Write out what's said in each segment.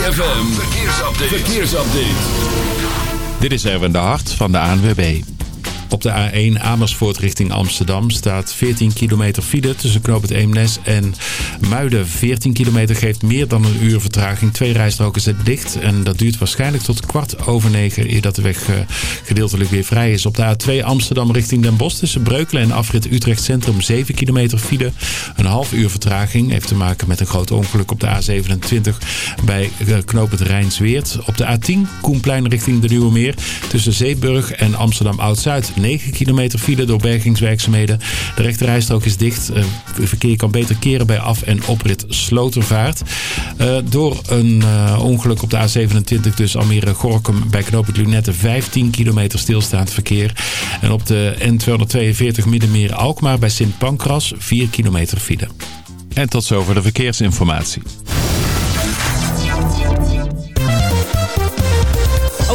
ZFM, verkeersupdate. verkeersupdate. Dit is Erwin de Hart van de ANWB. Op de A1 Amersfoort richting Amsterdam staat 14 kilometer file tussen Knoop het Eemnes en Muiden. 14 kilometer geeft meer dan een uur vertraging. Twee rijstroken zijn dicht en dat duurt waarschijnlijk tot kwart over negen eer dat de weg eh, gedeeltelijk weer vrij is. Op de A2 Amsterdam richting Den Bosch tussen Breukelen en afrit Utrecht Centrum 7 kilometer file. Een half uur vertraging heeft te maken met een groot ongeluk op de A27 bij eh, Knoop het Rijnsweert. Op de A10 Koenplein richting de Nieuwe Meer tussen Zeeburg en Amsterdam Oud-Zuid. 9 kilometer file door bergingswerkzaamheden. De rechterrijstrook is dicht. Het eh, verkeer kan beter keren bij af- en oprit Slotervaart. Uh, door een uh, ongeluk op de A27 dus Almere-Gorkum bij knooppunt Lunette 15 kilometer stilstaand verkeer. En op de N242 Middenmeer-Alkmaar bij Sint Pancras 4 kilometer file. En tot zover de verkeersinformatie.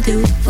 I do.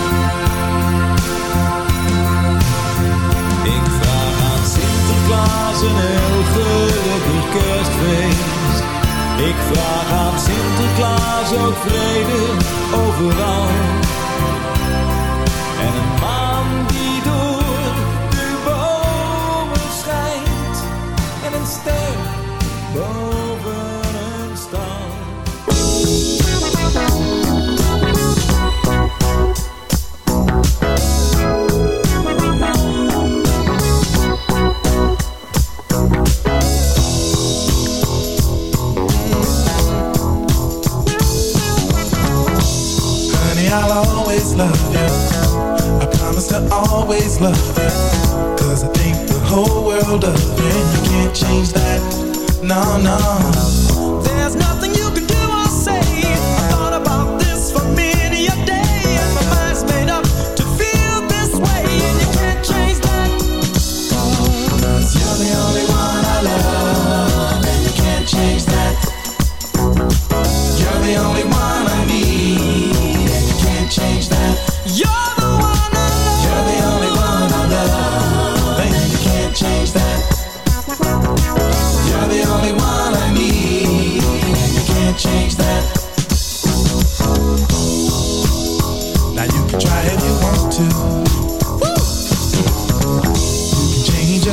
Sinterklaas een heel gelukkig kerstfeest. Ik vraag aan Sinterklaas ook vrede overal. En een maan die door de bomen schijnt. En een ster I'll always love you. I promise to always love you. Cause I think the whole world of you. And you can't change that. No, no. There's nothing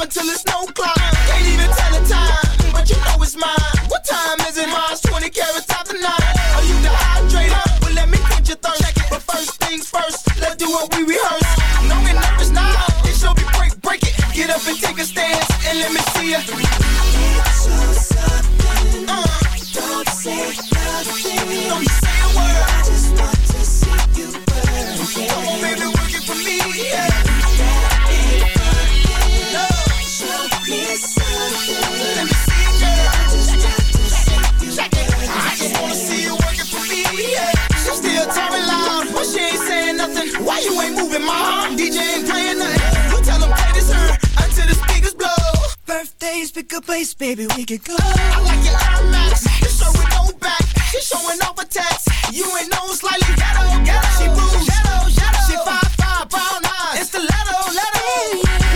until it's no clock. Place, baby, we can go. I like your Air Max, your shirt with no back. She showing off a text. You ain't know slightly ghetto, ghetto. She moves, ghetto, ghetto. She five five, brown eyes. It's the letter, letter.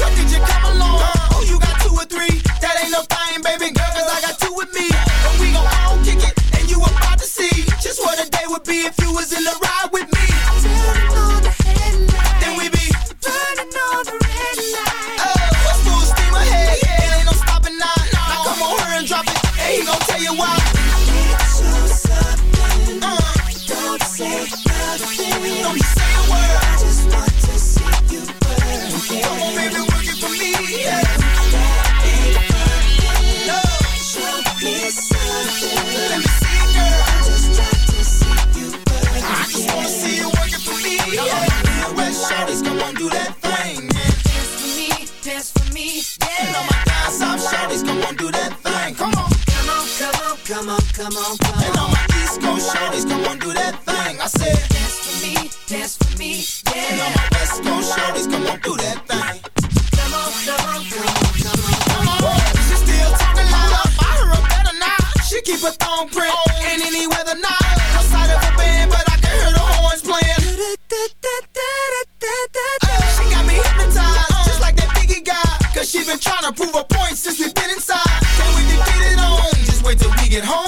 When did you come along? Oh, you got two or three. That ain't no thing, baby girl, 'cause I got two with me. And we gon' all kick it, and you about to see just what a day would be if you was in the ride with East shorties come on, do that thing. I said, dance for me, dance for me. Yeah. And all my West Coast shorties come on, do that thing. Come on, come on, come on, come on, come on. She still talking loud. I heard her better now. She keep her thumb print in any weather now. No side of a band, but I can hear the horns playing. Uh, She got me hypnotized, just like that Biggie guy. Cause she been trying to prove a point since we been inside. Wait to get it on. Just wait till we get home.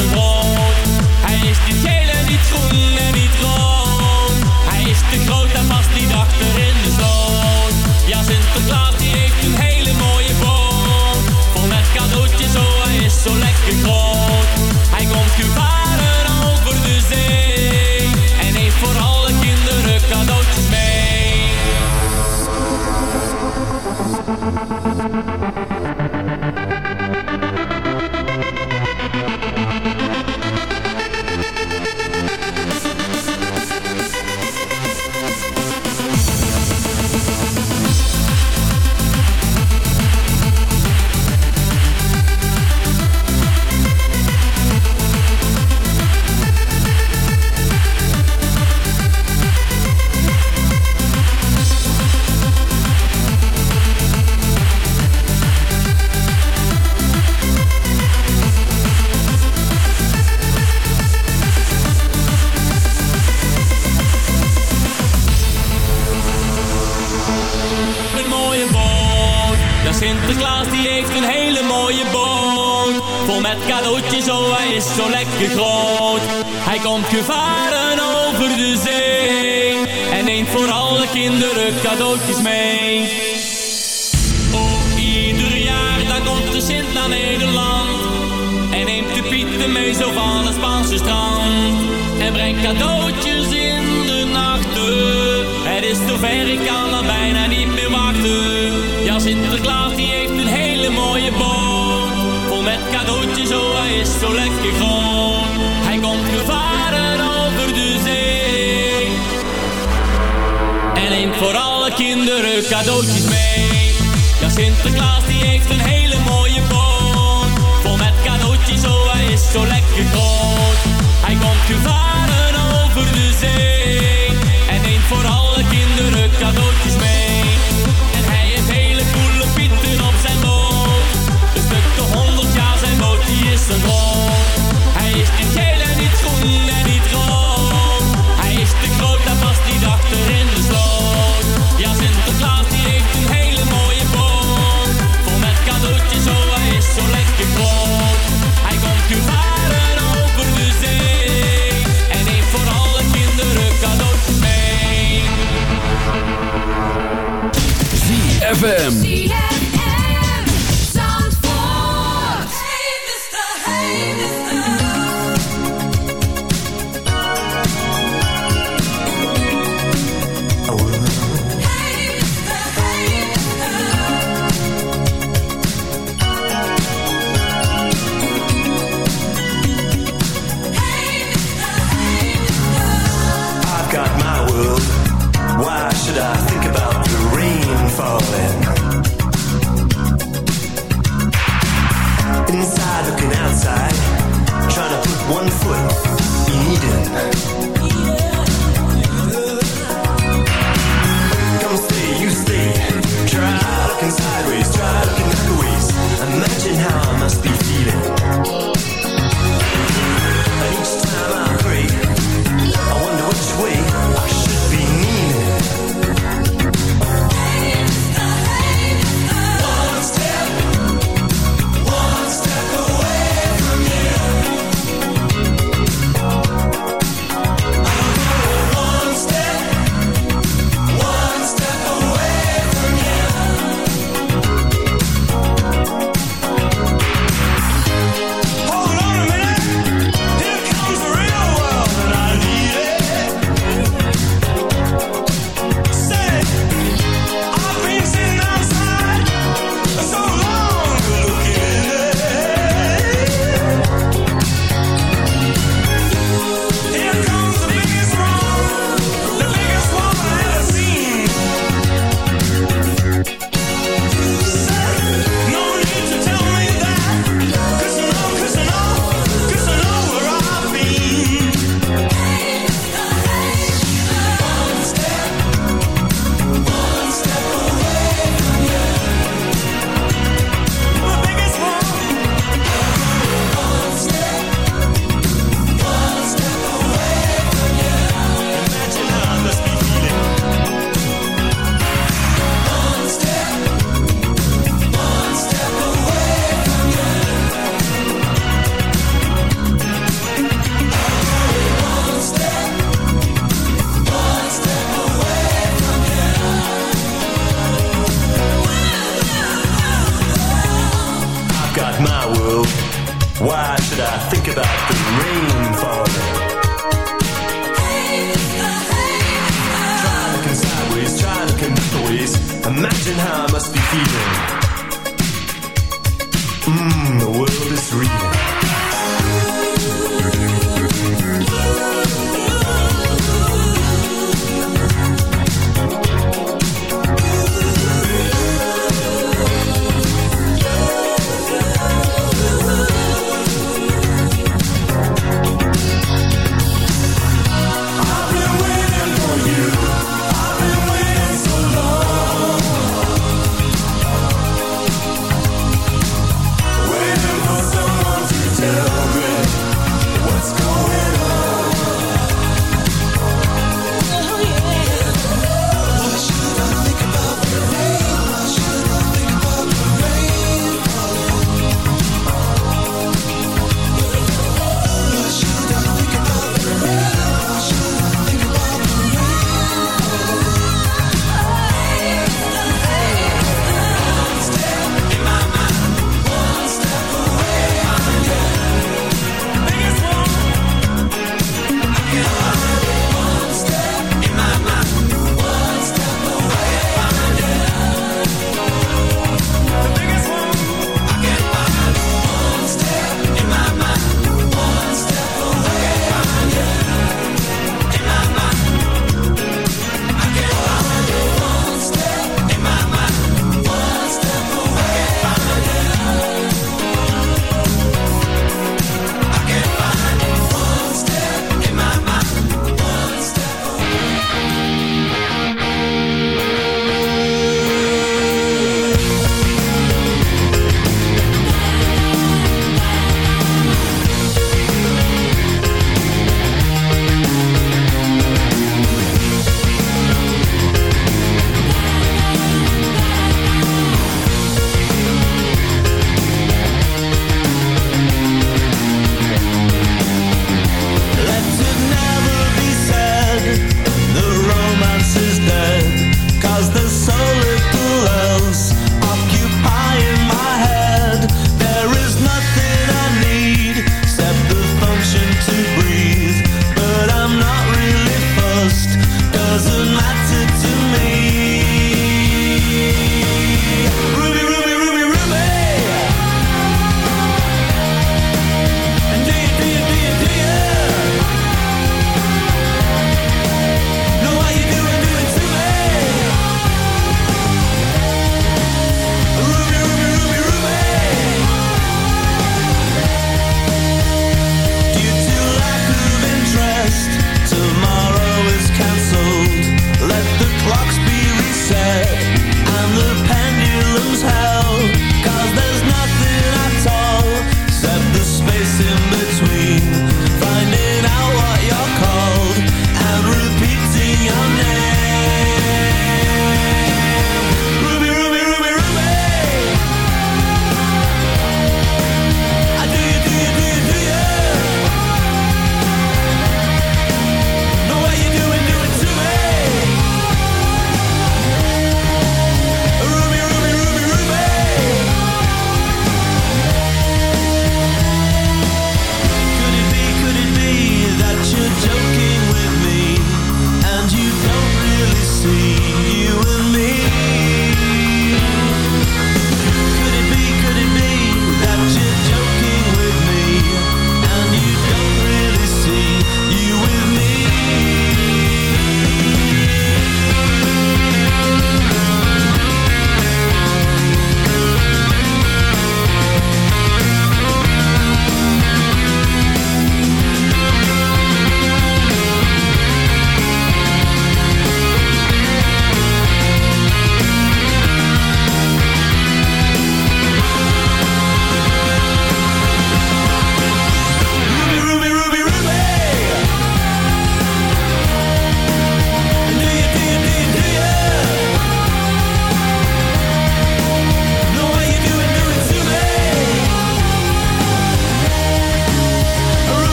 Hij is niet geel en niet groen en niet rood. Hij is te groot en past niet achter in de sloot. Ja, Sinterklaas die heeft een hele mooie boot. Vol met cadeautjes, oh hij is zo lekker groot. Hij komt gevaren over de zee. En heeft voor alle kinderen cadeautjes mee.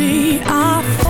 See, I